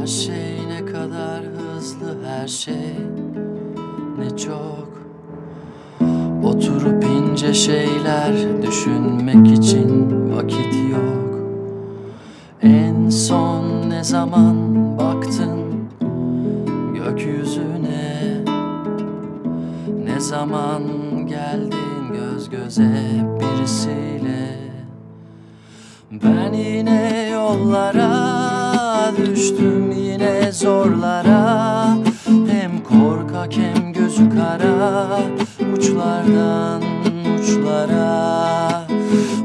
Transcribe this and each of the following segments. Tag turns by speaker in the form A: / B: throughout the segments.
A: Her şey ne kadar hızlı her şey ne çok. Oturup ince şeyler düşünmek için vakit yok. En son ne zaman baktın gökyüzüne? Ne zaman geldin göz göze birisiyle? Ben yine yollara düştüm yine zorlara Hem korkak hem gözü kara Uçlardan uçlara.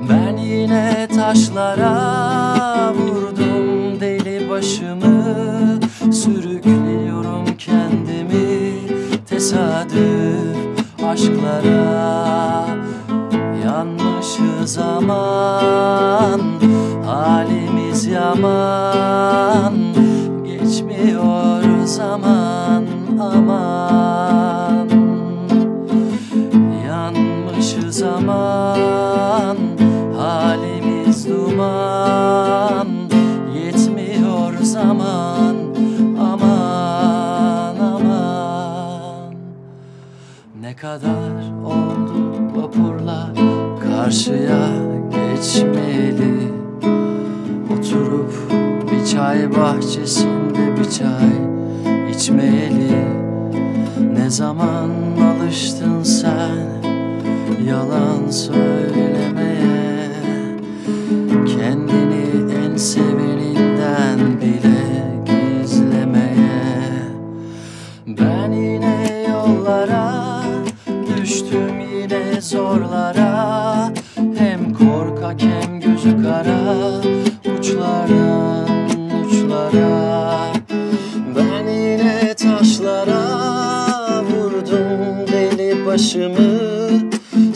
A: Ben yine taşlara vurdum deli başımı Sürüklüyorum kendimi tesadüf aşklara. Yanmışız aman halimiz yaman zaman aman. Yanmışız aman halimiz duman. Yetmiyor zaman aman aman. Ne kadar oldu vapurla karşıya geçmeli. Oturup bir çay bahçesinde bir çay içmeli Ne zaman alıştın sen yalan söylemeye? Kendini en seveninden bile gizlemeye. Ben yine yollara düştüm yine zorlara başımı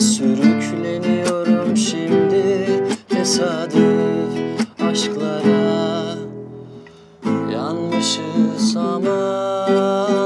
A: Sürükleniyorum şimdi tesadüf aşklara. Yanmışız ama